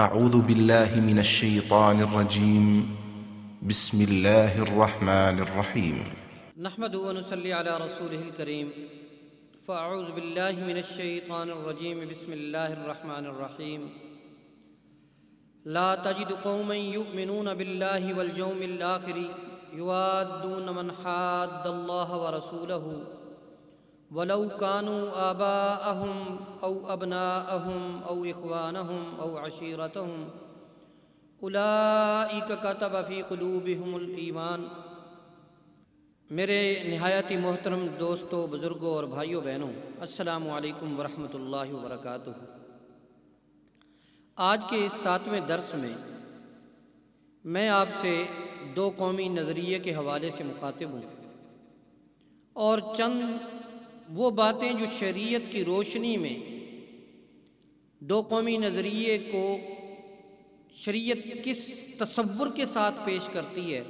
أعوذ بالله من الشيطان الرجيم. بسم الله الرحمن الرحيم. نحمد ونصلي على رسوله الكريم. فأعوذ بالله من الشيطان الرجيم. بسم الله الرحمن الرحيم. لا تجد قوما يؤمنون بالله واليوم الآخر يوادون من حاد الله ورسوله ولو كانوا آباءهم أو أبناءهم أو إخوانهم أو عشيرتهم، أولئك كتب في قلوبهم الإيمان۔ میرے نہایت ہی محترم دوستوں بزرگوں اور بھائیوں بہنوں، السلام علیکم ورحمۃ اللہ وبرکاتہ۔ آج کے اس ساتویں درس میں میں آپ سے دو قومی نظریے کے حوالے سے مخاطب ہوں اور چند وہ باتیں جو شریعت کی روشنی میں دو قومی نظریے کو شریعت کس تصور کے ساتھ پیش کرتی ہے،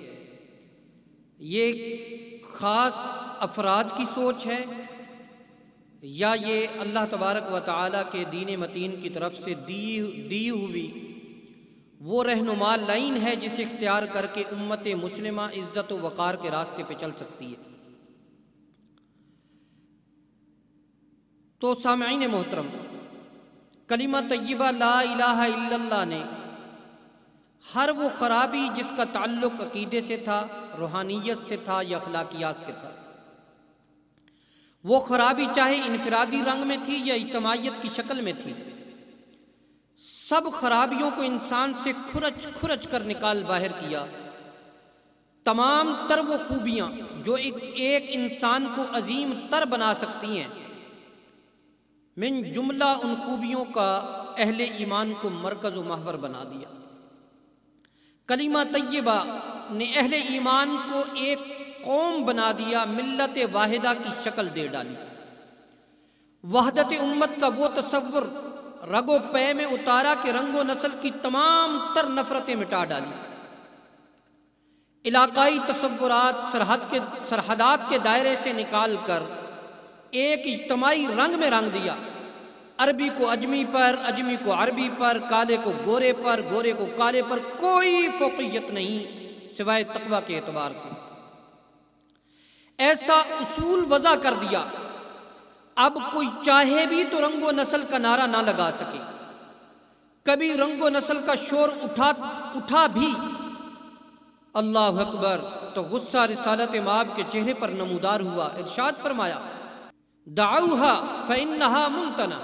یہ خاص افراد کی سوچ ہے یا یہ اللہ تبارک و تعالیٰ کے دین متین کی طرف سے دی دی ہوئی وہ رہنما لائن ہے جسے اختیار کر کے امت مسلمہ عزت و وقار کے راستے پہ چل سکتی ہے۔ تو سامعین محترم، کلمہ طیبہ لا الہ الا اللہ نے ہر وہ خرابی جس کا تعلق عقیدے سے تھا، روحانیت سے تھا یا اخلاقیات سے تھا، وہ خرابی چاہے انفرادی رنگ میں تھی یا اجتماعیت کی شکل میں تھی، سب خرابیوں کو انسان سے کھرچ کھرچ کر نکال باہر کیا۔ تمام تر وہ خوبیاں جو ایک ایک انسان کو عظیم تر بنا سکتی ہیں۔ من جملہ ان خوبیوں کا اہل ایمان کو مرکز و محور بنا دیا۔ کلمہ طیبہ نے اہل ایمان کو ایک قوم بنا دیا، ملت واحدہ کی شکل دے ڈالی۔ وحدت امت کا وہ تصور رگ و پے میں اتارا کہ رنگ و نسل کی تمام تر نفرتیں مٹا ڈالی۔ علاقائی تصورات سرحد کے سرحدات کے دائرے سے نکال کر ایک اجتماعی رنگ میں رنگ دیا۔ عربی کو اجمی پر، اجمی کو عربی پر، کالے کو گورے پر، گورے کو کالے پر کوئی فوقیت نہیں سوائے تقوی کے اعتبار سے۔ ایسا اصول وضع کر دیا۔ اب کوئی چاہے بھی تو رنگ و نسل کا نعرہ نہ لگا سکے۔ کبھی رنگ و نسل کا شور اٹھا اٹھا بھی۔ اللہ اکبر، تو غصہ رسالت ماب کے چہرے پر نمودار ہوا۔ ارشاد فرمایا دعوہا فإنہا ممتنا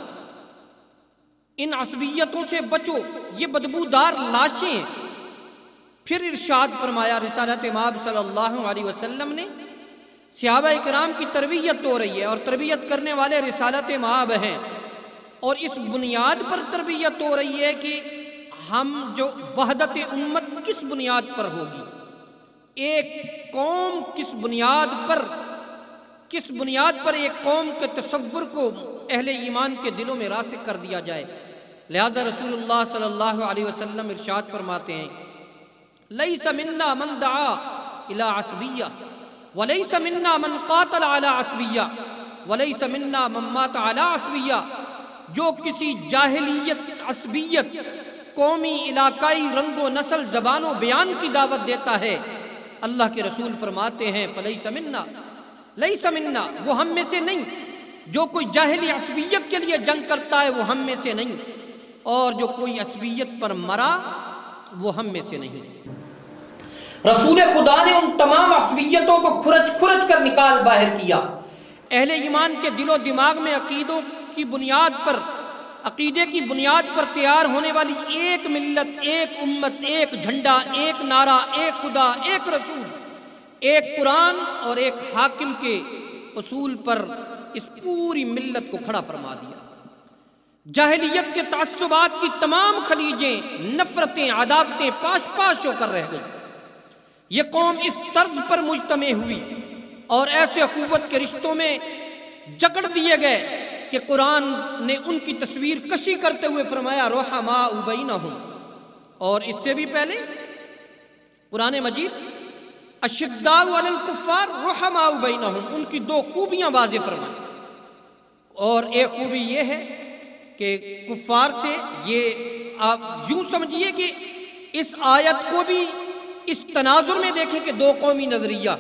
ان عصبیتوں سے بچو، یہ بدبودار لاشیں۔ پھر ارشاد فرمایا، رسالت ماب صلی اللہ علیہ وسلم نے، صحابہ اکرام کی تربیت ہو رہی ہے اور تربیت کرنے والے رسالت ماب ہیں۔ اور اس بنیاد پر تربیت ہو رہی ہے کہ ہم جو وحدت امت کس بنیاد پر ہوگی؟ ایک قوم کس بنیاد پر، کس بنیاد پر ایک قوم کے تصور کو اہل ایمان کے دلوں میں راسک کر دیا جائے؟ لہذا رسول اللہ صلی اللہ علیہ وسلم ارشاد فرماتے ہیں لیس منا من دعا الى عصبیہ ولیس منا من قاتل على عصبیہ ولیس منا من مات على عصبیہ جو کسی جاہلیت، عصبیت، قومی علاقائی رنگ و نسل، زبان و بیان کی دعوت دیتا ہے، اللہ کے رسول فرماتے ہیں فلیس منا لیس منا، وہ ہم میں سے نہیں۔ جو کوئی جاہلی عصبیت کے لیے جنگ کرتا ہے، وہ ہم میں سے نہیں۔ اور جو کوئی عصبیت پر مرا وہ ہم میں سے نہیں۔ رسول خدا نے ان تمام عصبیتوں کو کھرچ کھرچ کر نکال باہر کیا۔ اہل ایمان کے دل و دماغ میں عقیدوں کی بنیاد پر عقیدے کی بنیاد پر تیار ہونے والی ایک ملت ایک امت ایک جھنڈا ایک نعرہ ایک خدا ایک رسول ایک قرآن اور ایک حاکم کے اصول پر اس پوری ملت کو کھڑا فرما دیا۔ جاہلیت کے تعصبات کی تمام خلیجیں، نفرتیں، عداوتیں پاش پاش ہو کر رہ گئی یہ قوم اس طرز پر مجتمع ہوئی اور ایسے قوت کے رشتوں میں جکڑ دیے گئے کہ قرآن نے ان کی تصویر کشی کرتے ہوئے فرمایا، روحا ما ابینا ہوں اور اس سے بھی پہلے قرآن مجید، اشداء علی الکفار روحا ما ابینا ہوں ان کی دو خوبیاں واضح فرمائیں۔ اور ایک خوبی یہ ہے کہ کفار سے یہ آپ یوں سمجھیے کہ اس آیت کو بھی اس تناظر میں دیکھیں کہ دو قومی نظریہ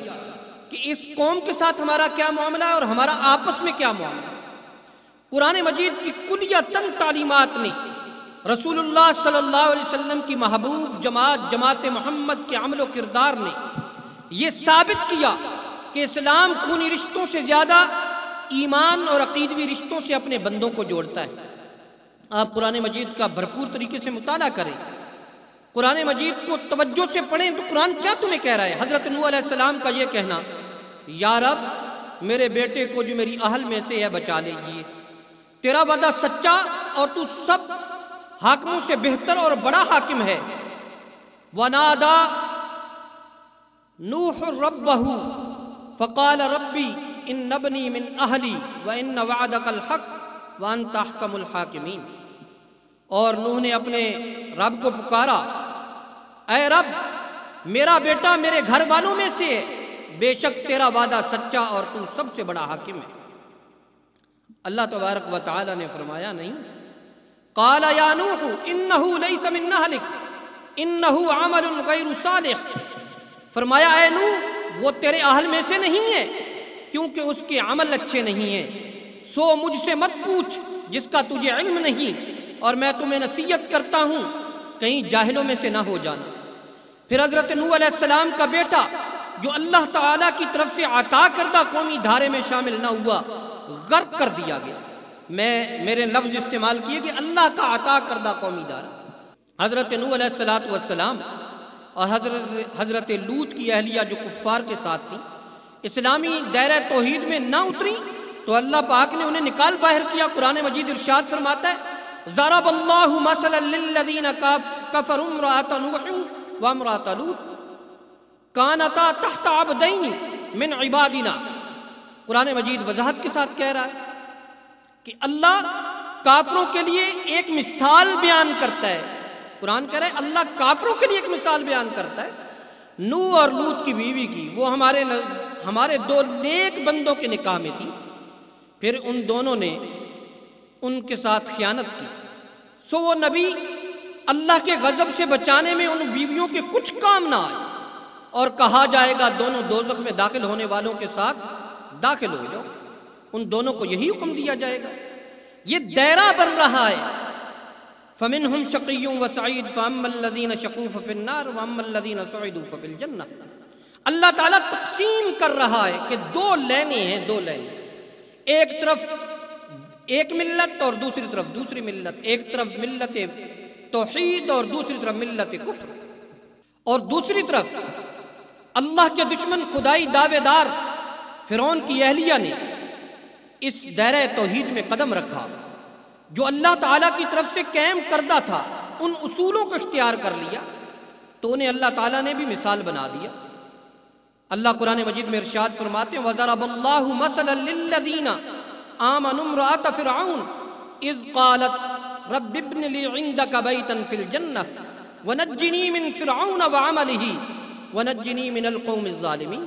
کہ اس قوم کے ساتھ ہمارا کیا معاملہ ہے اور ہمارا آپس میں کیا معاملہ ہے۔ قرآن مجید کی کلیہ تن تعلیمات نے رسول اللہ صلی اللہ علیہ وسلم کی محبوب جماعت جماعت محمد کے عمل و کردار نے یہ ثابت کیا کہ اسلام خونی رشتوں سے زیادہ ایمان اور عقیدوی رشتوں سے اپنے بندوں کو جوڑتا ہے۔ آپ قرآن مجید کا بھرپور طریقے سے مطالعہ کریں۔ قرآن مجید کو توجہ سے پڑھیں تو قرآن کیا تمہیں کہہ رہا ہے؟ حضرت نو علیہ السلام کا یہ کہنا، یا رب، میرے بیٹے کو جو میری اہل میں سے ہے، بچا لیجیے تیرا وعدہ سچا اور تو سب حاکموں سے بہتر اور بڑا حاکم ہے۔ ونادا نوح ربہ فقال ربی، ان نبنی من اہلی و ان وعدک الحق، وانت احکم الحاکمین۔ اور نوح نے اپنے رب کو پکارا، اے رب، میرا بیٹا میرے گھر والوں میں سے بے شک تیرا وعدہ سچا اور تو سب سے بڑا حاکم ہے۔ اللہ تبارک و تعالی نے فرمایا، نہیں۔ قال، یا نوح، انہو لیس من نہلک، انہو عمل غیر صالح۔ فرمایا، اے نوح، وہ تیرے اہل میں سے نہیں ہے، کیونکہ اس کے عمل اچھے نہیں ہیں۔ سو مجھ سے مت پوچھ جس کا تجھے علم نہیں۔ اور میں تمہیں نصیحت کرتا ہوں، کہیں جاہلوں میں سے نہ ہو جانا۔ پھر حضرت نو علیہ السلام کا بیٹا، جو اللہ تعالیٰ کی طرف سے عطا کردہ قومی دھارے میں شامل نہ ہوا، غرق کر دیا گیا۔ میں، میرے لفظ استعمال کیے کہ اللہ کا عطا کردہ قومی دھارا حضرت نو علیہ السلاۃ والسلام اور حضرت حضرت لوت کی اہلیہ جو کفار کے ساتھ تھی اسلامی دائرہ توحید میں نہ اتری تو اللہ پاک نے انہیں نکال باہر کیا۔ قرآن مجید ارشاد فرماتا ہے ضرب اللہ مثلا للذین کفروا امرأة نوح وامرأة لوط. کانتا تحت عبدین من عبادنا. قرآن مجید وضاحت کے ساتھ کہہ رہا ہے کہ اللہ کافروں کے لیے ایک مثال بیان کرتا ہے۔ قرآن کہہ رہا ہے اللہ کافروں کے لیے ایک مثال بیان کرتا ہے۔ نو اور لوت کی بیوی کی، وہ ہمارے ہمارے دو نیک بندوں کے نکاح میں تھی۔ پھر ان دونوں نے ان کے ساتھ خیانت کی۔ سو وہ نبی اللہ کے غضب سے بچانے میں ان بیویوں کے کچھ کام نہ آئے اور کہا جائے گا، دونوں دوزخ میں داخل ہونے والوں کے ساتھ داخل ہو جاؤ۔ ان دونوں کو یہی حکم دیا جائے گا۔ یہ دائرہ بن رہا ہے۔ فمنہم شقیوں و سعید فاما الذین شقوا ففی النار واما الذین سعدوا ففی الجنہ اللہ تعالیٰ تقسیم کر رہا ہے کہ دو لینے ہیں، دو لینے ایک طرف ایک ملت اور دوسری طرف دوسری ملت، ایک طرف ملت توحید اور دوسری طرف ملت کفر۔ اور دوسری طرف اللہ کے دشمن خدائی دعوے دار فرعون کی اہلیہ نے اس دائرہ توحید میں قدم رکھا، جو اللہ تعالیٰ کی طرف سے قائم کردہ تھا، ان اصولوں کو اختیار کر لیا۔ تو انہیں اللہ تعالیٰ نے بھی مثال بنا دیا۔ اللہ قرآن مجید میں ارشاد فرماتے ہیں، وَضَرَبَ اللَّهُ مَثَلًا لِلَّذِينَ آمَنُوا امْرَأَتَ فِرْعَوْنَ. اِذْ قَالَتْ، رَبِّ ابْنِ لِي عِنْدَكَ بَيْتًا فِي الْجَنَّةِ، وَنَجِّنِي مِنْ فِرْعَوْنَ وَعَمَلِهِ، وَنَجِّنِي مِنَ الْقَوْمِ الظَّالِمِينَ.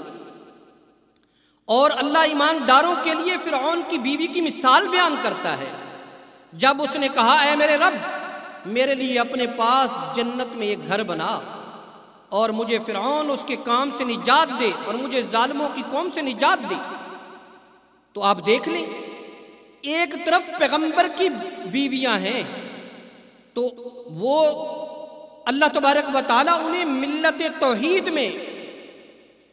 اور اللہ ایمانداروں کے لیے فرعون کی بیوی کی مثال بیان کرتا ہے۔ جب اس نے کہا، اے میرے رب، میرے لیے اپنے پاس جنت میں ایک گھر بنا، اور مجھے فرعون اس کے کام سے نجات دے، اور مجھے ظالموں کی قوم سے نجات دے، تو آپ دیکھ لیں ایک طرف پیغمبر کی بیویاں ہیں، تو وہ اللہ تبارک و تعالیٰ انہیں ملت توحید میں،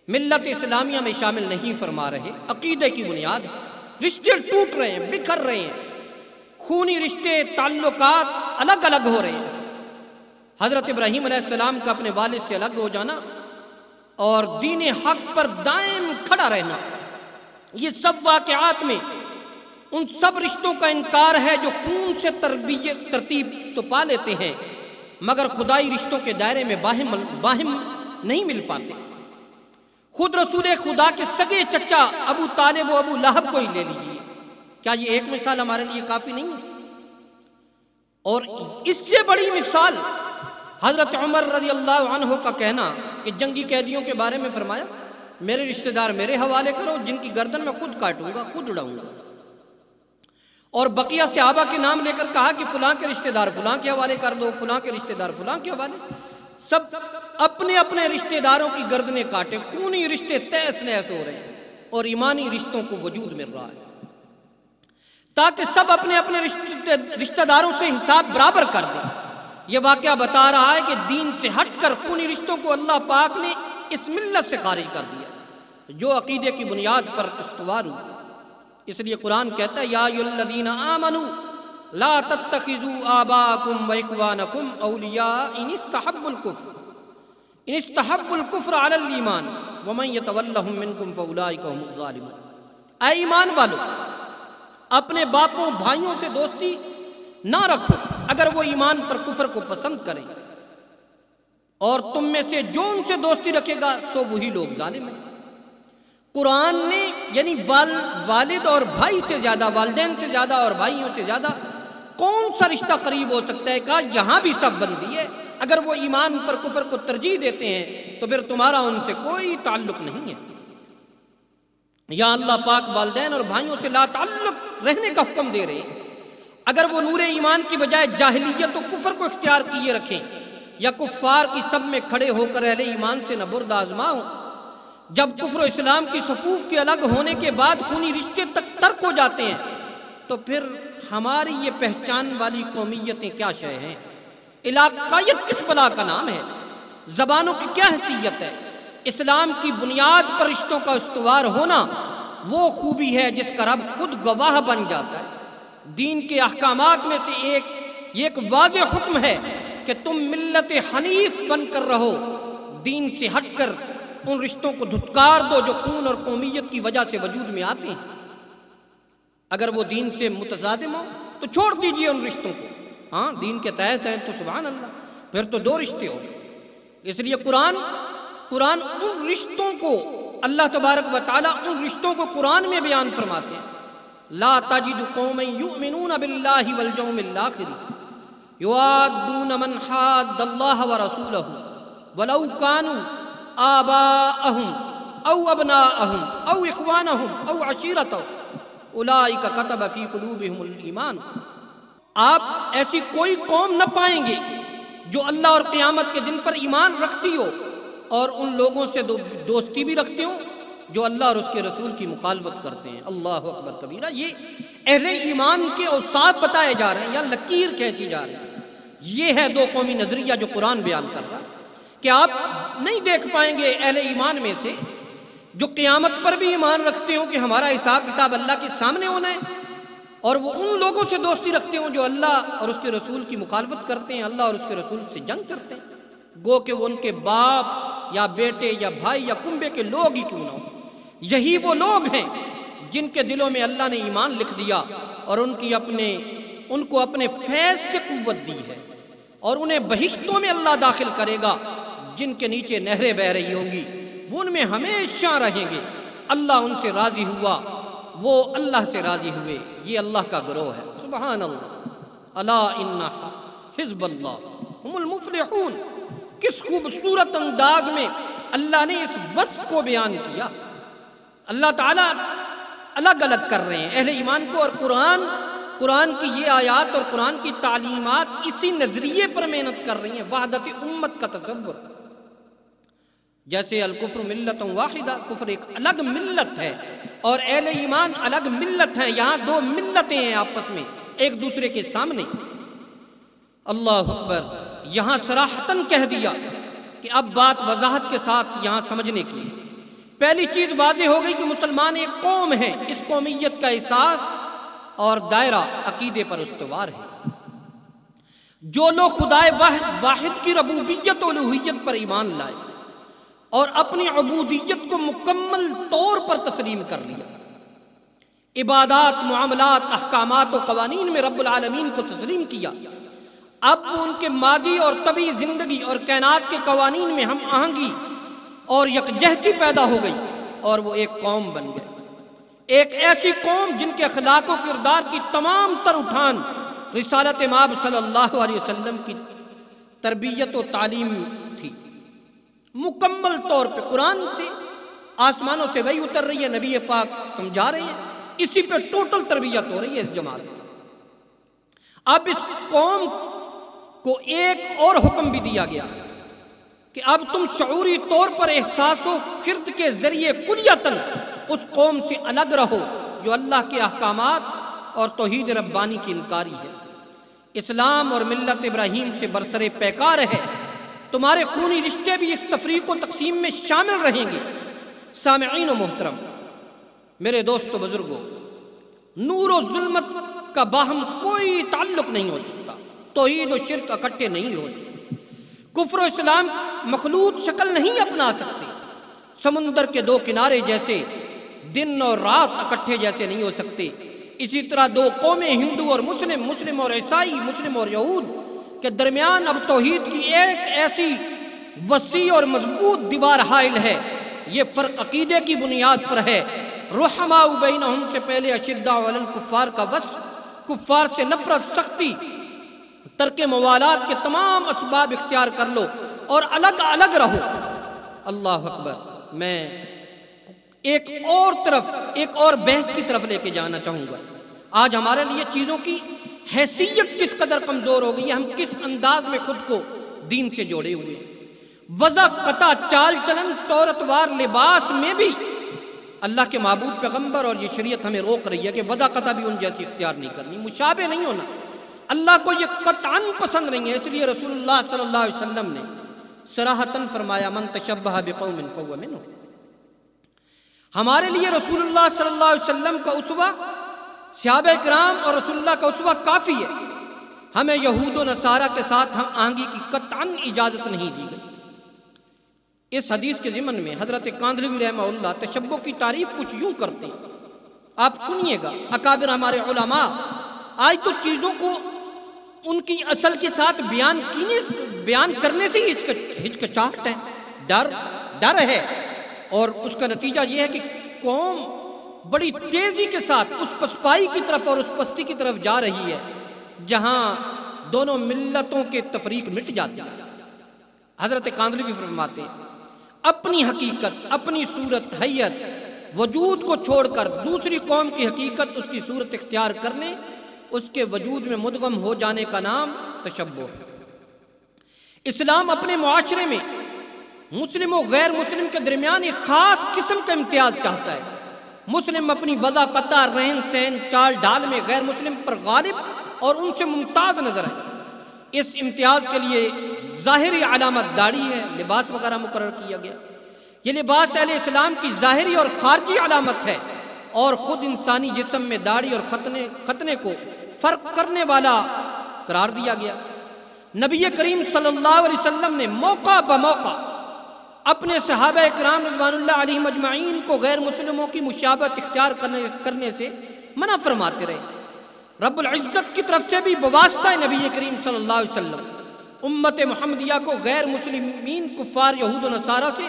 ملت اسلامیہ میں شامل نہیں فرما رہے۔ عقیدے کی بنیاد، رشتے ٹوٹ رہے ہیں، بکھر رہے ہیں۔ خونی رشتے، تعلقات الگ الگ ہو رہے ہیں۔ حضرت ابراہیم علیہ السلام کا اپنے والد سے الگ ہو جانا اور دین حق پر دائم کھڑا رہنا، یہ سب واقعات میں ان سب رشتوں کا انکار ہے جو خون سے تربیت ترتیب تو پا لیتے ہیں، مگر خدائی رشتوں کے دائرے میں باہم باہم نہیں مل پاتے۔ خود رسول خدا کے سگے چچا ابو طالب و ابو لہب کو ہی لے لیجیے کیا یہ ایک مثال ہمارے لیے کافی نہیں ہے؟ اور اس سے بڑی مثال حضرت عمر رضی اللہ عنہ کا کہنا کہ جنگی قیدیوں کے بارے میں فرمایا، میرے رشتہ دار میرے حوالے کرو، جن کی گردن میں خود کاٹوں گا، خود اڑاؤں گا۔ اور بقیہ صحابہ کے نام لے کر کہا کہ فلاں کے رشتہ دار، فلاں کے حوالے کر دو، فلاں کے رشتہ دار، فلاں کے حوالے۔ سب اپنے اپنے رشتہ داروں کی گردنیں کاٹے، خونی رشتے تیس نیس ہو رہے ہیں اور ایمانی رشتوں کو وجود مل رہا ہے۔ تاکہ سب اپنے اپنے رشتہ داروں سے حساب برابر کر دیں۔ یہ واقعہ بتا رہا ہے کہ دین سے ہٹ کر خونی رشتوں کو اللہ پاک نے اس ملت سے خارج کر دیا۔ جو عقیدے کی بنیاد پر استوار ہو اس لیے قرآن کہتا ہے، یا الذین آمنوا، لا تتخذوا آباکم و اخوانکم اولیاء ان استحب الكفر۔ ان استحب الكفر علی الایمان۔ ومن یتولہم منکم فاولئک هم الظالمون۔ اے ایمان والو، اپنے باپوں، بھائیوں سے دوستی نہ رکھو۔ اگر وہ ایمان پر کفر کو پسند کریں اور تم میں سے جو ان سے دوستی رکھے گا، سو وہی لوگ ظالم ہیں۔ قرآن نے یعنی والد اور بھائی سے زیادہ، والدین سے زیادہ اور بھائیوں سے زیادہ کون سا رشتہ قریب ہو سکتا ہے؟ کہا، یہاں بھی سب بندی ہے۔ اگر وہ ایمان پر کفر کو ترجیح دیتے ہیں، تو پھر تمہارا ان سے کوئی تعلق نہیں ہے۔ یا اللہ پاک والدین اور بھائیوں سے لا تعلق رہنے کا حکم دے رہے ہیں۔ اگر وہ نور ایمان کی بجائے جاہلیت و کفر کو اختیار کیے رکھیں، یا کفار کی سب میں کھڑے ہو کر اہل ایمان سے نہ برد آزما جب کفر و اسلام کی صفوف کے الگ ہونے کے بعد خونی رشتے تک ترک ہو جاتے ہیں، تو پھر ہماری یہ پہچان والی قومیتیں کیا شے ہیں؟ علاقائیت کس بلا کا نام ہے؟ زبانوں کی کیا حیثیت ہے؟ اسلام کی بنیاد پر رشتوں کا استوار ہونا وہ خوبی ہے جس کا رب خود گواہ بن جاتا ہے۔ دین کے احکامات میں سے ایک، یہ ایک واضح حکم ہے کہ تم ملت حنیف بن کر رہو، دین سے ہٹ کر ان رشتوں کو دھتکار دو جو خون اور قومیت کی وجہ سے وجود میں آتے ہیں۔ اگر وہ دین سے متضادم ہو تو چھوڑ دیجیے ان رشتوں کو۔ ہاں دین کے تحت ہیں تو سبحان اللہ۔ پھر تو دو رشتے ہو اس لیے قرآن قرآن ان رشتوں کو، اللہ تبارک و تعالیٰ ان رشتوں کو قرآن میں بیان فرماتے ہیں۔ لا تجد قوم یؤمنون باللہ والجوم الاخر۔ یوادون من حاد اللہ ورسولہ ولو کانوا آباءہم او ابناءہم او اخوانہم او عشیرتہم اولئک کتب فی قلوبہم الایمان آپ ایسی کوئی قوم نہ پائیں گے جو اللہ اور قیامت کے دن پر ایمان رکھتی ہو اور ان لوگوں سے دوستی بھی رکھتے ہوں جو اللہ اور اس کے رسول کی مخالفت کرتے ہیں. اللہ اکبر کبیرہ، یہ اہل ایمان کے اوساد بتائے جا رہے ہیں یا لکیر کہچی جا رہی ہے یہ ہے دو قومی نظریہ جو قرآن بیان کر رہا ہے۔ کہ آپ نہیں دیکھ پائیں گے اہل ایمان میں سے جو قیامت پر بھی ایمان رکھتے ہوں کہ ہمارا حساب کتاب اللہ کے سامنے ہونا ہے اور وہ ان لوگوں سے دوستی رکھتے ہوں جو اللہ اور اس کے رسول کی مخالفت کرتے ہیں، اللہ اور اس کے رسول سے جنگ کرتے ہیں۔ گو کہ وہ ان کے باپ یا بیٹے یا بھائی یا کنبے کے لوگ ہی کیوں نہ ہو یہی وہ لوگ ہیں جن کے دلوں میں اللہ نے ایمان لکھ دیا اور ان کی اپنے، ان کو اپنے فیض سے قوت دی ہے اور انہیں بہشتوں میں اللہ داخل کرے گا۔ جن کے نیچے نہریں بہ رہی ہوں گی، وہ ان میں ہمیشہ رہیں گے۔ اللہ ان سے راضی ہوا، وہ اللہ سے راضی ہوئے۔ یہ اللہ کا گروہ ہے۔ سبحان اللہ اللہ حزب اللہ۔ ہم المفلحون۔ کس خوبصورت انداز میں اللہ نے اس وصف کو بیان کیا۔ اللہ تعالیٰ الگ الگ کر رہے ہیں۔ اہل ایمان کو اور قرآن قرآن کی یہ آیات اور قرآن کی تعلیمات اسی نظریے پر محنت کر رہی ہیں۔ وحدت امت کا تصور جیسے الکفر ملت واحدہ، کفر ایک الگ ملت ہے اور اہل ایمان الگ ملت ہے یہاں دو ملتیں ہیں آپس میں، ایک دوسرے کے سامنے۔ اللہ اکبر، یہاں سراحتاً کہہ دیا کہ اب بات وضاحت کے ساتھ یہاں سمجھنے کی۔ پہلی چیز واضح ہو گئی کہ مسلمان ایک قوم ہے، اس قومیت کا احساس اور دائرہ عقیدے پر استوار ہے۔ جو لوگ خدائے واحد واحد کی ربوبیت و الوحیت پر ایمان لائے اور اپنی عبودیت کو مکمل طور پر تسلیم کر لیا۔ عبادات، معاملات، احکامات و قوانین میں رب العالمین کو تسلیم کیا۔ اب ان کے مادی اور طبی زندگی اور کائنات کے قوانین میں ہم آہنگی اور یکجہتی پیدا ہو گئی اور وہ ایک قوم بن گئے۔ ایک ایسی قوم جن کے اخلاق و کردار کی تمام تر اٹھان رسالت ماب صلی اللہ علیہ وسلم کی تربیت و تعلیم تھی۔ مکمل طور پہ قرآن سے آسمانوں سے وہی اتر رہی ہے، نبی پاک سمجھا رہے ہیں۔ اسی پہ ٹوٹل تربیت ہو رہی ہے اس جماعت اب اس قوم کو ایک اور حکم بھی دیا گیا کہ اب تم شعوری طور پر احساس و خرد کے ذریعے کلیتاً اس قوم سے الگ رہو جو اللہ کے احکامات اور توحید ربانی کی انکاری ہے۔ اسلام اور ملت ابراہیم سے برسر پیکار ہے۔ تمہارے خونی رشتے بھی اس تفریق و تقسیم میں شامل رہیں گے۔ سامعین و محترم، میرے دوست و بزرگوں نور و ظلمت کا باہم کوئی تعلق نہیں ہو سکتا، توحید و شرک اکٹھے نہیں ہو سکتے۔ کفر و اسلام مخلوط شکل نہیں اپنا سکتے۔ سمندر کے دو کنارے جیسے، دن اور رات اکٹھے جیسے نہیں ہو سکتے۔ اسی طرح دو قومیں ہندو اور مسلم مسلم اور عیسائی، مسلم اور یہود کے درمیان اب توحید کی ایک ایسی وسیع اور مضبوط دیوار حائل ہے۔ یہ فرق عقیدے کی بنیاد پر ہے۔ رحما بینہم سے پہلے اشدہ کفار کا وصف، کفار سے نفرت، سختی، ترک موالات کے تمام اسباب اختیار کر لو اور الگ الگ رہو۔ اللہ اکبر، میں ایک اور طرف، ایک اور بحث کی طرف لے کے جانا چاہوں گا۔ آج ہمارے لیے چیزوں کی حیثیت کس قدر کمزور ہو گئی ہم کس انداز میں خود کو دین سے جوڑے ہوئے وضع قطع چال چلن طورتوار لباس میں بھی اللہ کے معبود پیغمبر اور یہ شریعت ہمیں روک رہی ہے کہ وضع قطع بھی ان جیسی اختیار نہیں کرنی، مشابہ نہیں ہونا۔ اللہ کو یہ قطعاً پسند نہیں ہے، اس لیے رسول اللہ صلی اللہ علیہ وسلم نے سراحتاً فرمایا، من تشبہ بقوم فهو منه ہمارے لیے رسول اللہ صلی اللہ علیہ وسلم کا اسوہ صحابہ کرام اور رسول اللہ کا اسوہ کافی ہے۔ ہمیں یہود و نصارہ کے ساتھ ہم آہنگی کی قطعاً اجازت نہیں دی گئی۔ اس حدیث کے ضمن میں حضرت کاندلوی رحمہ اللہ تشبہ کی تعریف کچھ یوں کرتے ہیں۔ آپ سنیے گا، اکابر ہمارے علماء آج تو چیزوں کو ان کی اصل کے ساتھ بیان کینے بیان کرنے سے ہی ہچکچاہٹ ہے۔ ڈر ڈر ہے۔ اور اس کا نتیجہ یہ ہے کہ قوم بڑی تیزی کے ساتھ اس پسپائی کی طرف اور اس پستی کی طرف جا رہی ہے، جہاں دونوں ملتوں کے تفریق مٹ جاتی ہے۔ حضرت کاندلی بھی فرماتے اپنی حقیقت، اپنی صورت، حیت، وجود کو چھوڑ کر دوسری قوم کی حقیقت اس کی صورت اختیار کرنے، اس کے وجود میں مدغم ہو جانے کا نام تشبہ اسلام اپنے معاشرے میں مسلم و غیر مسلم کے درمیان ایک خاص قسم کا امتیاز چاہتا ہے۔ مسلم اپنی وضع قطع رہن سین چال ڈال میں غیر مسلم پر غالب اور ان سے ممتاز نظر ہے اس امتیاز کے لیے ظاہری علامت داڑھی ہے، لباس وغیرہ مقرر کیا گیا۔ یہ لباس اہل اسلام کی ظاہری اور خارجی علامت ہے اور خود انسانی جسم میں داڑھی اور ختنے ختنے کو فرق کرنے والا قرار دیا گیا۔ نبی کریم صلی اللہ علیہ وسلم نے موقع بموقع اپنے صحابہ اکرام رضوان اللہ علیہ مجمعین کو غیر مسلموں کی مشابت اختیار کرنے کرنے سے منع فرماتے رہے۔ رب العزت کی طرف سے بھی بواسطہ نبی کریم صلی اللہ علیہ وسلم امت محمدیہ کو غیر مسلمین کفار، یہود و نصارہ سے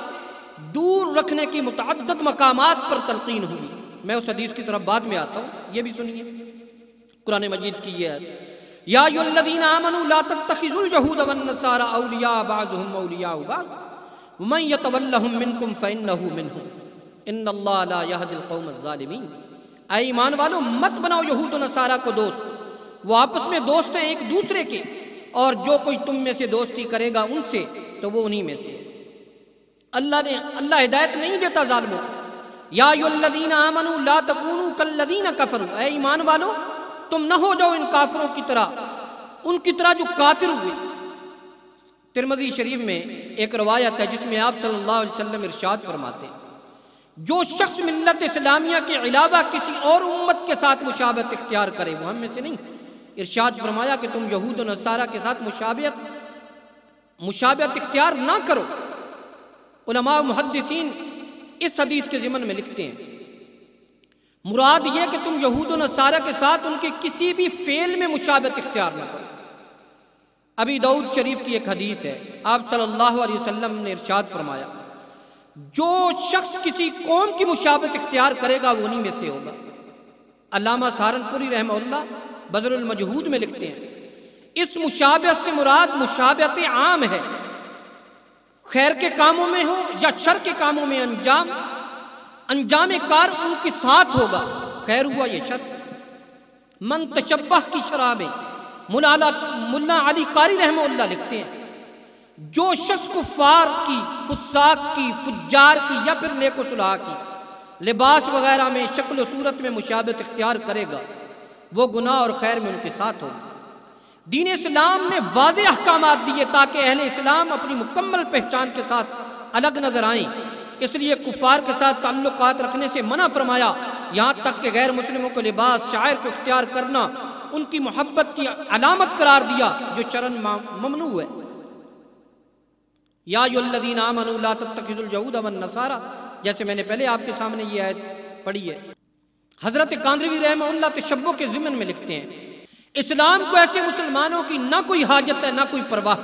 دور رکھنے کی متعدد مقامات پر تلقین ہوئی۔ میں اس حدیث کی طرف بعد میں آتا ہوں، یہ بھی سنیے۔ قرآن مجید کی یہ ہے یا ایو الذین آمنوا لا تتخذوا الجہود والنصارى اولیاء بعضهم اولیاء بعض۔ ومن يتولهم منکم فانه منهم ان اللہ لا يهدي القوم الظالمین اے ایمان والو، مت بناؤ یہود و نصارہ کو دوست. وہ آپس میں دوست ہیں ایک دوسرے کے، اور جو کوئی تم میں سے دوستی کرے گا ان سے، تو وہ انہی میں سے. اللہ نے، اللہ ہدایت نہیں دیتا ظالموں یا ایو الذین آمنوا، لا تکونوا کالذین کفروا. اے ایمان والو، تم نہ ہو جاؤ ان کافروں کی طرح. ان کی طرح جو کافر ہوئے. ترمدی شریف میں ایک روایت ہے جس میں آپ صلی اللہ علیہ وسلم ارشاد فرماتے ہیں، جو شخص ملت اسلامیہ کے علاوہ کسی اور امت کے ساتھ مشابت اختیار کرے، وہ ہم میں سے نہیں۔ ارشاد فرمایا کہ تم یہود و نصارہ کے ساتھ مشابت مشابت اختیار نہ کرو۔ علماء محدثین اس حدیث کے ضمن میں لکھتے ہیں، مراد یہ کہ تم یہود و نصارہ کے ساتھ ان کے کسی بھی فعل میں مشابت اختیار نہ کرو۔ ابھی دعود شریف کی ایک حدیث ہے۔ آپ صلی اللہ علیہ وسلم نے ارشاد فرمایا، جو شخص کسی قوم کی مشابت اختیار کرے گا، وہ انہی میں سے ہوگا۔ علامہ سہارنپوری رحمہ اللہ بدر المجہود میں لکھتے ہیں، اس مشابت سے مراد مشابت عام ہے۔ خیر کے کاموں میں ہو یا شر کے کاموں میں انجام انجام کار ان کے ساتھ ہوگا۔ خیر ہوا یہ شر، من تشبہ کی شرابیں ملا علی قاری رحمہ اللہ لکھتے ہیں، جو شخص کفار کی فساق کی، فجار کی یا پھر نیک و صلاح کی لباس وغیرہ میں، شکل و صورت میں مشابت اختیار کرے گا، وہ گناہ اور خیر میں ان کے ساتھ ہوگا۔ دین اسلام نے واضح احکامات دیے تاکہ اہل اسلام اپنی مکمل پہچان کے ساتھ الگ نظر آئیں۔ اس لیے کفار کے ساتھ تعلقات رکھنے سے منع فرمایا، یہاں تک کہ غیر مسلموں کو لباس، شاعر کو اختیار کرنا ان کی محبت کی علامت قرار دیا جو شرن ممنوع ہے۔ یا الذین آمنوا لا تتخذوا الجہود والنصارى، جیسے میں نے پہلے آپ کے سامنے یہ آیت پڑھی ہے۔ حضرت کاندروی رحمہ اللہ تشبہ کے ضمن میں لکھتے ہیں، اسلام کو ایسے مسلمانوں کی نہ کوئی حاجت ہے، نہ کوئی پرواہ،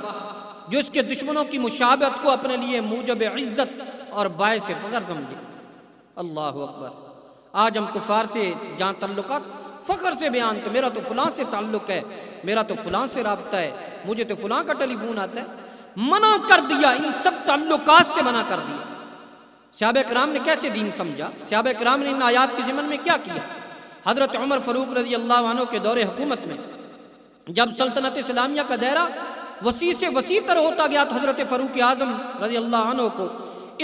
جو اس کے دشمنوں کی مشابہت کو اپنے لیے موجب عزت اور باعث فخر سمجھے۔ اللہ اکبر۔ آج ہم کفار سے جہاں تعلقات فخر سے بیان تو میرا تو فلاں سے تعلق ہے، میرا تو فلاں سے رابطہ ہے، مجھے تو فلاں کا ٹیلی فون آتا ہے۔ منع کر دیا، ان سب تعلقات سے منع کر دیا۔ صحابہ کرام نے کیسے دین سمجھا؟ صحابہ کرام نے ان آیات کے ضمن میں کیا کیا؟ حضرت عمر فروق رضی اللہ عنہ کے دور حکومت میں، جب سلطنت اسلامیہ کا دائرہ وسیع سے وسیع تر ہوتا گیا تو حضرت فروق اعظم رضی اللہ عنہ کو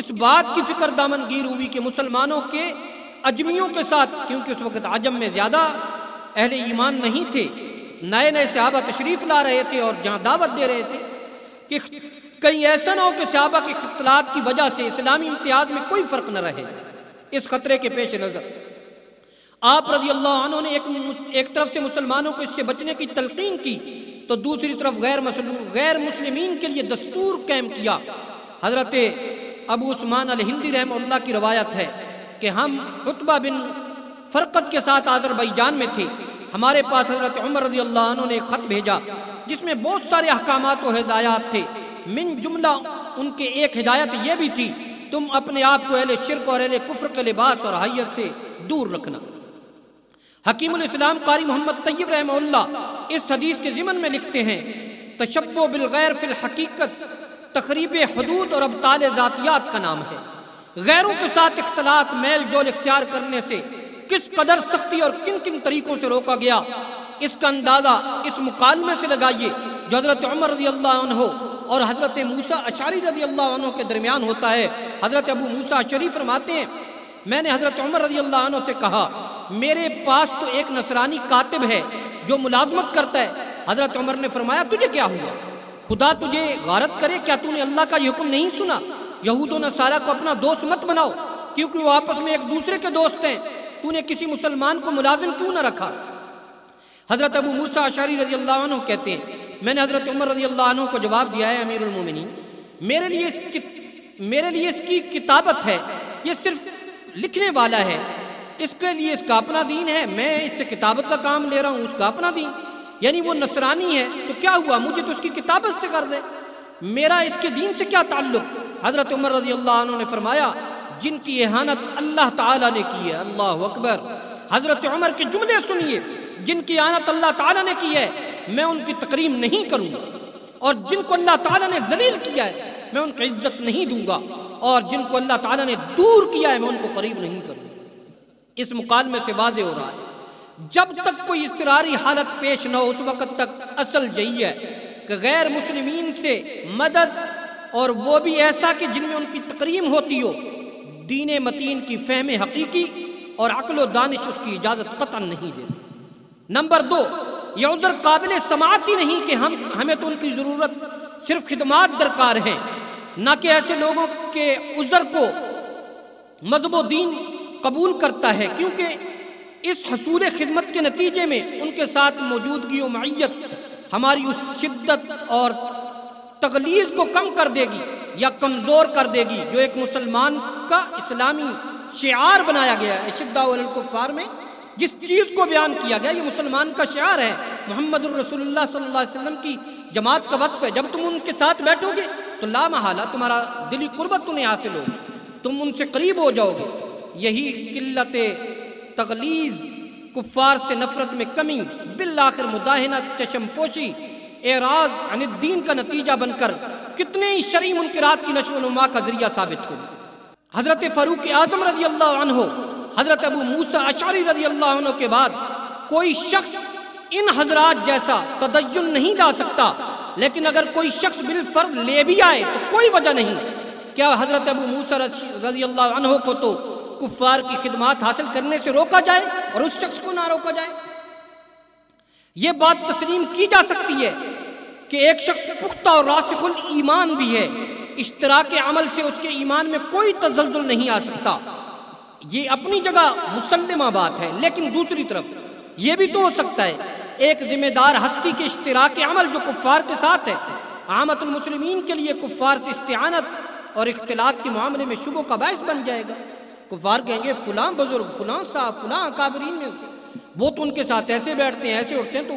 اس بات کی فکر دامن گیر ہوئی کہ مسلمانوں کے اجمیوں کے ساتھ، کیونکہ اس وقت عجم میں زیادہ اہل ایمان نہیں تھے۔ نئے نئے صحابہ تشریف لا رہے تھے اور جہاں دعوت دے رہے تھے کہ کہیں ایسا نہ ہو کہ صحابہ کی خطلات کی وجہ سے اسلامی امتیاز میں کوئی فرق نہ رہے۔ اس خطرے کے پیش نظر۔ آپ رضی اللہ عنہ نے ایک ایک طرف سے مسلمانوں کو اس سے بچنے کی تلقین کی تو دوسری طرف غیر غیر مسلمین کے لیے دستور قائم کیا۔ حضرت ابو عثمان الہندی رحمہ اللہ کی روایت ہے کہ ہم خطبہ بن فرقت کے ساتھ آذربائیجان میں تھے۔ ہمارے پاس حضرت عمر رضی اللہ عنہ نے ایک خط بھیجا، جس میں بہت سارے احکامات و ہدایات تھے۔ من جملہ ان کے ایک ہدایت یہ بھی تھی، تم اپنے آپ کو اہل شرک اور اہل کفر کے لباس اور حیت سے دور رکھنا۔ حکیم الاسلام قاری محمد طیب رحمہ اللہ اس حدیث کے ضمن میں لکھتے ہیں، تشبہ بالغیر فی الحقیقت تقریب حدود اور ابطال ذاتیات کا نام ہے۔ غیروں کے ساتھ اختلاط، میل جول اختیار کرنے سے کس قدر سختی اور کن کن طریقوں سے روکا گیا، اس کا اندازہ اس مکالمے سے لگائیے جو حضرت عمر رضی اللہ عنہ اور حضرت موسیٰ اشاری رضی اللہ عنہ کے درمیان ہوتا ہے۔ حضرت ابو موسیٰ شریف فرماتے ہیں، میں نے حضرت عمر رضی اللہ عنہ سے کہا، میرے پاس تو ایک نصرانی کاتب ہے جو ملازمت کرتا ہے۔ حضرت عمر نے فرمایا، تجھے کیا ہوا؟ خدا تجھے غارت کرے، کیا تو نے اللہ کا یہ حکم نہیں سنا؟ یہود و نصارہ کو اپنا دوست مت بناؤ، کیونکہ وہ آپس میں ایک دوسرے کے دوست ہیں۔ تو نے کسی مسلمان کو ملازم کیوں نہ رکھا؟ حضرت ابو موسیٰ اشاری رضی اللہ عنہ کہتے ہیں، میں نے حضرت عمر رضی اللہ عنہ کو جواب دیا ہے، امیر المومنین، میرے لیے اس کی، میرے لیے اس کی کتابت ہے، یہ صرف لکھنے والا ہے، اس کے لیے اس کا اپنا دین ہے، میں اس سے کتابت کا کام لے رہا ہوں، اس کا اپنا دین۔ یعنی وہ نصرانی ہے، تو کیا ہوا؟ مجھے تو اس کی کتابت سے کر دے میرا اس کے دین سے کیا تعلق؟ حضرت عمر رضی اللہ عنہ نے فرمایا جن کی احانت اللہ تعالیٰ نے کی ہے۔ اللہ اکبر۔ حضرت عمر کے جملے سنیے۔ جن کی احانت اللہ تعالیٰ نے کی ہے، میں ان کی تقریم نہیں کروں گا۔ اور جن کو اللہ تعالیٰ نے ذلیل کیا ہے، میں ان کو عزت نہیں دوں گا۔ اور جن کو اللہ تعالیٰ نے دور کیا ہے، میں ان کو قریب نہیں کروں گا۔ اس مکالمے سے واضح ہو رہا ہے۔ جب تک کوئی اضطراری حالت پیش نہ ہو، اس وقت تک اصل یہی ہے کہ غیر مسلمین سے مدد اور وہ بھی ایسا کہ جن میں ان کی تقریم ہوتی ہو دین متین کی فہم حقیقی اور عقل و دانش اس کی اجازت قطع نہیں دیتی نمبر دو، یہ عذر قابل سماعت ہی نہیں کہ ہم، ہمیں تو ان کی ضرورت صرف خدمات درکار ہیں، نہ کہ ایسے لوگوں کے عذر کو مذہب و دین قبول کرتا ہے، کیونکہ اس حصول خدمت کے نتیجے میں ان کے ساتھ موجودگی و معیت، ہماری اس شدت اور تغلیظ کو کم کر دے گی یا کمزور کر دے گی، جو ایک مسلمان کا اسلامی شعار بنایا گیا ہے شدہ الکفار میں، جس چیز کو بیان کیا گیا، یہ مسلمان کا شعار ہے۔ محمد الرسول اللہ صلی اللہ علیہ وسلم کی جماعت کا وقف ہے۔ جب تم ان کے ساتھ بیٹھو گے تو لا محالہ، تمہارا دلی قربت تمہیں حاصل ہوگی تم ان سے قریب ہو جاؤ گے۔ یہی قلت تغلیظ کفار سے نفرت میں کمی، بالآخر مداحنہ چشم پوشی اعراض عن الدین کا نتیجہ بن کر کتنے ہی شرعی منکرات کی نشو و نما کا ذریعہ ثابت ہو۔ حضرت فاروق اعظم رضی اللہ عنہ، حضرت ابو موسیٰ اشعری رضی اللہ عنہ کے بعد کوئی شخص ان حضرات جیسا تدین نہیں لا سکتا، لیکن اگر کوئی شخص بالفرد لے بھی آئے تو کوئی وجہ نہیں۔ کیا حضرت ابو موسیٰ رضی اللہ عنہ کو تو کفار کی خدمات حاصل کرنے سے روکا جائے اور اس شخص کو نہ روکا جائے؟ یہ بات تسلیم کی جا سکتی ہے کہ ایک شخص پختہ اور راسخ الایمان بھی ہے۔ اشتراک عمل سے اس کے ایمان میں کوئی تزلزل نہیں آ سکتا۔ یہ اپنی جگہ مسلمہ بات ہے، لیکن دوسری طرف یہ بھی تو ہو سکتا ہے، ایک ذمہ دار ہستی کے اشتراک عمل جو کفار کے ساتھ ہے۔ عامت المسلمین کے لیے کفار سے استعانت اور اختلاط کے معاملے میں شبوں کا باعث بن جائے گا۔ کفار کہیں گے، فلاں بزرگ، فلاں صاحب، فلاں اکابرین میں سے وہ تو ان کے ساتھ ایسے بیٹھتے ہیں، ایسے اٹھتے ہیں، تو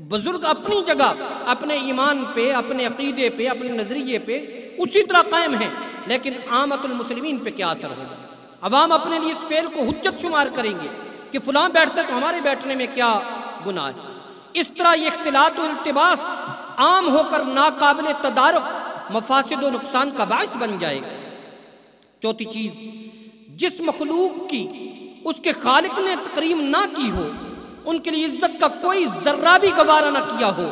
بزرگ اپنی جگہ، اپنے ایمان پہ، اپنے عقیدے پہ، اپنے نظریے پہ اسی طرح قائم ہیں۔ لیکن عامت المسلمین پہ کیا اثر ہوگا؟ عوام اپنے لیے اس فعل کو حجت شمار کریں گے کہ فلاں بیٹھتے تو ہمارے بیٹھنے میں کیا گناہ ہے۔ اس طرح یہ اختلاط و التباس عام ہو کر ناقابل تدارک مفاسد و نقصان کا باعث بن جائے گا۔ چوتھی چیز، جس مخلوق کی اس کے خالق نے تقریم نہ کی ہو، ان کے لیے عزت کا کوئی ذرہ بھی گوارہ نہ کیا ہو۔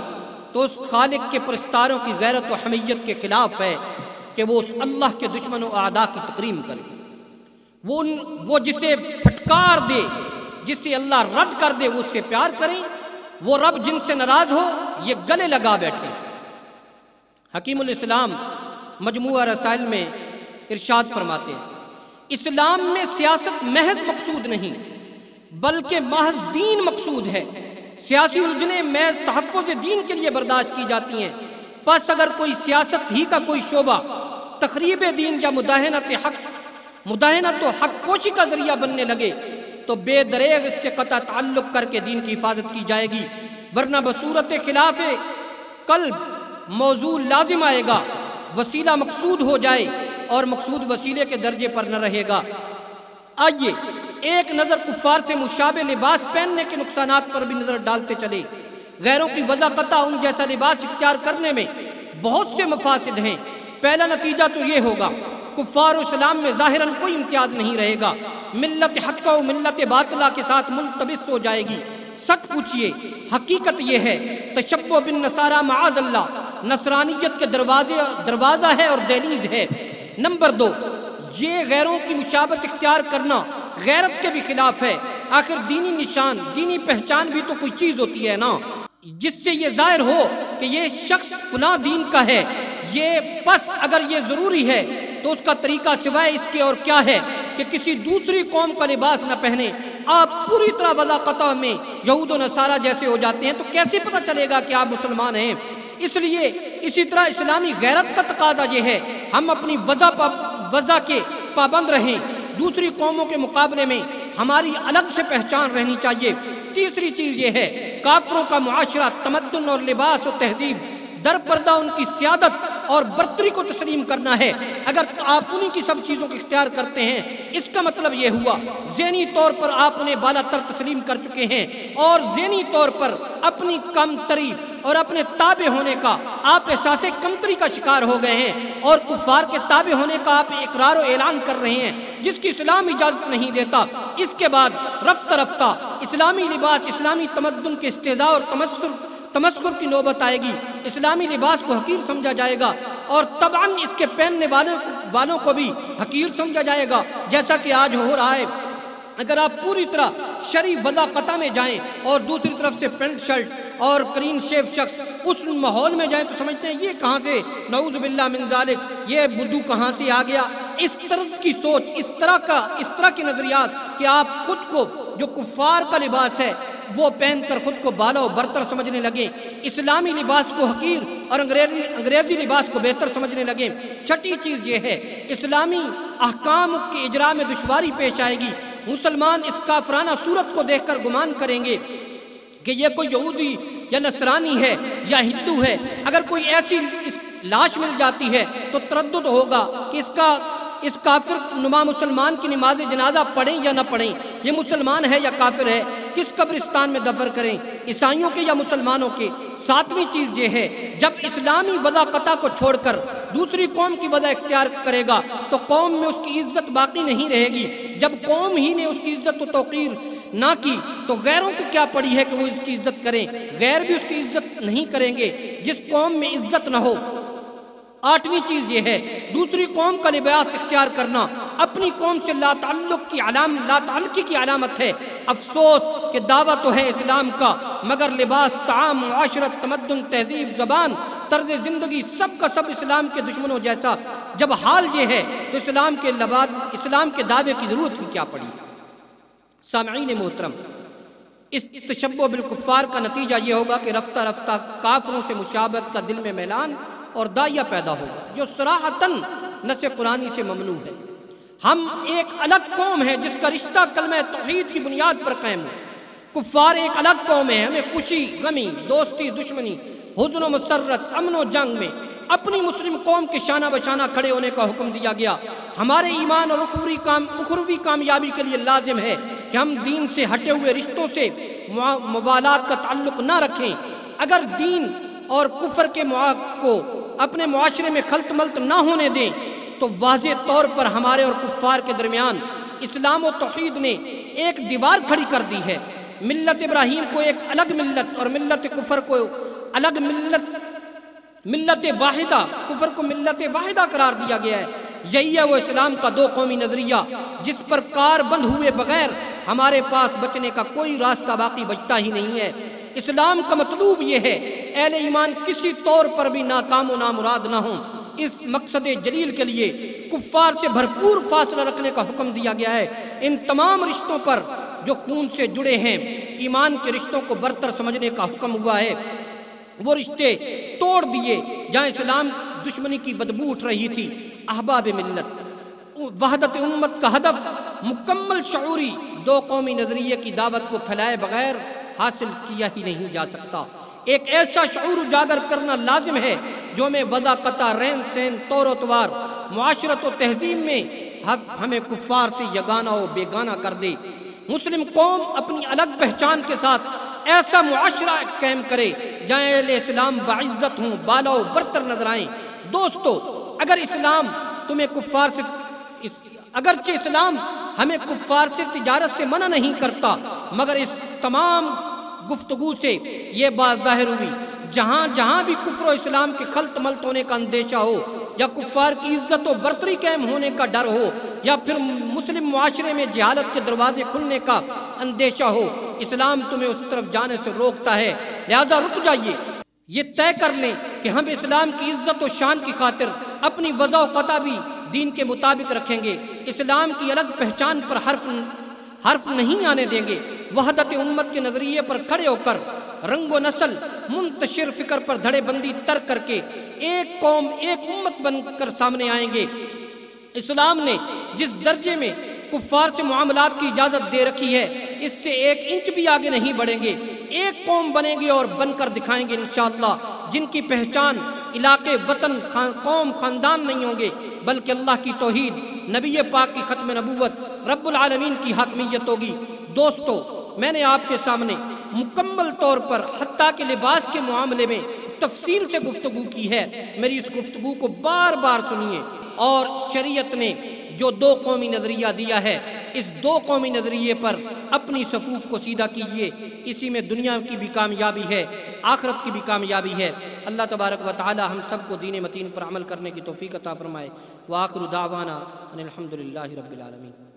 تو اس خالق کے پرستاروں کی غیرت و حمیت کے خلاف ہے کہ وہ اس اللہ کے دشمن و اعداء کی تقریم کرے۔ وہ وہ جسے پھٹکار دے جس سے اللہ رد کر دے، وہ اس سے پیار کریں۔ وہ رب جن سے ناراض ہو، یہ گلے لگا بیٹھے۔ حکیم الاسلام مجموعہ رسائل میں ارشاد فرماتے ہیں۔ اسلام میں سیاست محض مقصود نہیں، بلکہ محض دین مقصود ہے۔ سیاسی الجھنیں محض تحفظ دین کے لیے برداشت کی جاتی ہیں۔ پس اگر کوئی سیاست ہی کا کوئی شعبہ تقریب دین یا مداحنت حق مداحنت و حق پوشی کا ذریعہ بننے لگے، تو بے دریغ اس سے قطع تعلق کر کے دین کی حفاظت کی جائے گی۔ ورنہ بصورت خلاف قلب موضوع لازم آئے گا، وسیلہ مقصود ہو جائے۔ اور مقصود وسیلے کے درجے پر نہ رہے گا۔ آئیے ایک نظر کفار سے مشابہ لباس پہننے کے نقصانات پر بھی نظر ڈالتے چلے غیروں کی وضع قطع ان جیسا لباس اختیار کرنے میں بہت سے مفاسد ہیں۔ پہلا نتیجہ تو یہ ہوگا، کفار و اسلام میں ظاہراً کوئی امتیاز نہیں رہے گا۔ ملت حق و ملت باطلہ کے ساتھ ملتبس ہو جائے گی۔ سچ پوچھئے، حقیقت یہ ہے، تشبہ بن نصارہ معاذ اللہ نصرانیت کے دروازے دروازہ ہے اور دہلیز ہے۔ نمبر دو، یہ غیروں کی مشابت اختیار کرنا غیرت کے بھی خلاف ہے۔ آخر دینی نشان، دینی پہچان بھی تو کوئی چیز ہوتی ہے نا۔ جس سے یہ ظاہر ہو کہ یہ شخص فلاں دین کا ہے۔ یہ پس اگر یہ ضروری ہے تو اس کا طریقہ سوائے اس کے اور کیا ہے کہ کسی دوسری قوم کا لباس نہ پہنے۔ آپ پوری طرح وضا قطع میں یہود و نصارہ جیسے ہو جاتے ہیں تو کیسے پتہ چلے گا کہ آپ مسلمان ہیں؟ اس لیے اسی طرح اسلامی غیرت کا تقاضا یہ ہے، ہم اپنی وضع وضع کے پابند رہیں۔ دوسری قوموں کے مقابلے میں ہماری الگ سے پہچان رہنی چاہیے۔ تیسری چیز یہ ہے، کافروں کا معاشرہ تمدن اور لباس و تہذیب در پردہ ان کی سیادت اور برتری کو تسلیم کرنا ہے۔ اگر آپ انہی کی سب چیزوں کو اختیار کرتے ہیں، اس کا مطلب یہ ہوا، ذہنی طور پر آپ نے بالا تر تسلیم کر چکے ہیں اور ذہنی طور پر اپنی کم تری اور اپنے تابع ہونے کا آپ احساس کمتری کا شکار ہو گئے ہیں اور کفار کے تابع ہونے کا آپ اقرار و اعلان کر رہے ہیں، جس کی اسلام اجازت نہیں دیتا۔ اس کے بعد رفتہ رفتہ اسلامی لباس، اسلامی تمدن کے استضاء اور تمسر تمسکر کی نوبت آئے گی۔ اسلامی لباس کو حقیر سمجھا جائے گا اور طبعاً اس کے پہننے والوں والوں کو بھی حقیر سمجھا جائے گا، جیسا کہ آج ہو رہا ہے۔ اگر آپ پوری طرح شریف وضع قطع میں جائیں اور دوسری طرف سے پینٹ شرٹ اور کرین شیف شخص اس ماحول میں جائیں تو سمجھتے ہیں یہ کہاں سے نعوذ باللہ من ذالک، یہ بدو کہاں سے آ گیا؟ اس طرح کی سوچ، اس طرح کا، اس طرح کی نظریات کہ آپ خود کو جو کفار کا لباس ہے وہ پہن کر خود کو بالا و برتر سمجھنے لگے۔ اسلامی لباس کو حقیر اور انگریزی انگریزی لباس کو بہتر سمجھنے لگے۔ چھٹی چیز یہ ہے، اسلامی احکام کے اجرا میں دشواری پیش آئے گی۔ مسلمان اس کافرانہ صورت کو دیکھ کر گمان کریں گے کہ یہ کوئی یہودی یا نصرانی ہے یا ہندو ہے۔ اگر کوئی ایسی لاش مل جاتی ہے تو تردد ہوگا کہ اس کا اس کافر نما مسلمان کی نماز جنازہ پڑھیں یا نہ پڑھیں، یہ مسلمان ہے یا کافر ہے؟ کس قبرستان میں دفر کریں؟ عیسائیوں کے یا مسلمانوں کے؟ ساتویں چیز یہ ہے، جب اسلامی وضع قطع کو چھوڑ کر دوسری قوم کی وضع اختیار کرے گا، تو قوم میں اس کی عزت باقی نہیں رہے گی۔ جب قوم ہی نے اس کی عزت و توقیر نہ کی، تو غیروں کو کیا پڑی ہے کہ وہ اس کی عزت کریں؟ غیر بھی اس کی عزت نہیں کریں گے۔ جس قوم میں عزت نہ ہو آٹھویں چیز یہ ہے، دوسری قوم کا لباس اختیار کرنا۔ اپنی قوم سے لا تعلق کی علام لا تعلقی کی علامت ہے۔ افسوس کہ دعوت تو ہے اسلام کا، مگر لباس تعام معاشرت، تمدن، تہذیب، زبان، طرز زندگی سب کا سب اسلام کے دشمنوں جیسا۔ جب حال یہ ہے تو اسلام کے لباد، اسلام کے دعوے کی ضرورت ہی کیا پڑی؟ سامعین محترم، اس تشبہ بالکفار کا نتیجہ یہ ہوگا کہ رفتہ رفتہ کافروں سے مشابت کا دل میں میلان اور دائیا پیدا ہوگا، جو سراحتاً نس قرآنی سے ممنوع ہے۔ ہم ایک الگ قوم ہے جس کا رشتہ کلمہ توحید کی بنیاد پر قائم ہو کفار ایک الگ قوم ہے ہمیں خوشی، غمی، دوستی، دشمنی، حزن و مسرت، امن و جنگ میں اپنی مسلم قوم کے شانہ بشانہ کھڑے ہونے کا حکم دیا گیا۔ ہمارے ایمان اور اخروی کام، اخروی کامیابی کے لیے لازم ہے کہ ہم دین سے ہٹے ہوئے رشتوں سے موالات کا تعلق نہ رکھیں۔ اگر دین اور کفر کے کو اپنے معاشرے میں خلط ملت نہ ہونے دیں، تو واضح طور پر ہمارے اور کفار کے درمیان اسلام و توحید نے ایک دیوار کھڑی کر دی ہے۔ ملت ابراہیم کو ایک الگ ملت اور ملت کفر کو الگ ملت ملت واحدہ، کفر کو ملت واحدہ قرار دیا گیا ہے۔ یہی ہے وہ اسلام کا دو قومی نظریہ، جس پر کار بند ہوئے بغیر ہمارے پاس بچنے کا کوئی راستہ باقی بچتا ہی نہیں ہے۔ اسلام کا مطلوب یہ ہے، اہل ایمان کسی طور پر بھی ناکام و نامراد نہ ہوں۔ اس مقصد جلیل کے لیے کفار سے بھرپور فاصلہ رکھنے کا حکم دیا گیا ہے۔ ان تمام رشتوں پر جو خون سے جڑے ہیں، ایمان کے رشتوں کو برتر سمجھنے کا حکم ہوا ہے۔ وہ رشتے توڑ دیے جہاں اسلام دشمنی کی بدبو اٹھ رہی تھی۔ احباب ملت۔ وحدت امت کا ہدف مکمل شعوری دو قومی نظریے کی دعوت کو پھیلائے بغیر حاصل کیا ہی نہیں جا سکتا۔ ایک ایسا شعور اجاگر کرنا لازم ہے جو میں وضع قطع رین سین طور و توار معاشرت و تہذیب میں ہمیں کفار سے یگانہ و بیگانہ کر دے۔ مسلم قوم اپنی الگ پہچان کے ساتھ ایسا معاشرہ قائم کرے۔ جہاں اہل اسلام بعزت ہوں، بالا و برتر نظر آئیں۔ دوستو، اگر اسلام تمہیں کفار سے، اگرچہ اسلام ہمیں کفار سے تجارت سے منع نہیں کرتا، مگر اس تمام گفتگو سے یہ بات ظاہر ہوئی۔ جہاں جہاں بھی کفر و اسلام کے خلط ملت ہونے کا اندیشہ ہو، یا کفار کی عزت و برتری قائم ہونے کا ڈر ہو، یا پھر مسلم معاشرے میں جہالت کے دروازے کھلنے کا اندیشہ ہو، اسلام تمہیں اس طرف جانے سے روکتا ہے۔ لہذا رک جائیے۔ یہ طے کر لیں کہ ہم اسلام کی عزت و شان کی خاطر اپنی وضع و قطع بھی دین کے مطابق رکھیں گے۔ اسلام کی الگ پہچان پر حرف حرف نہیں آنے دیں گے۔ وحدت امت کے نظریے پر کھڑے ہو کر رنگ و نسل، منتشر فکر پر دھڑے بندی ترک کر کے ایک قوم، ایک امت بن کر سامنے آئیں گے۔ اسلام نے جس درجے میں کفار سے معاملات کی اجازت دے رکھی ہے، اس سے ایک انچ بھی آگے نہیں بڑھیں گے۔ ایک قوم بنیں گے اور بن کر دکھائیں گے انشاءاللہ، جن کی پہچان علاقے، وطن، خان، قوم، خاندان نہیں ہوں گے، بلکہ اللہ کی توحید، نبی پاک کی ختم نبوت، رب العالمین کی حاکمیت ہوگی۔ دوستو، میں نے آپ کے سامنے مکمل طور پر حتیٰ کے لباس کے معاملے میں تفصیل سے گفتگو کی ہے۔ میری اس گفتگو کو بار بار سنیے۔ اور شریعت نے جو دو قومی نظریہ دیا ہے، اس دو قومی نظریے پر اپنی صفوف کو سیدھا کیجیے اسی میں دنیا کی بھی کامیابی ہے، آخرت کی بھی کامیابی ہے۔ اللہ تبارک و تعالی ہم سب کو دین متین پر عمل کرنے کی توفیق عطا فرمائے۔ وآخر دعوانا ان الحمد للہ رب العالمین۔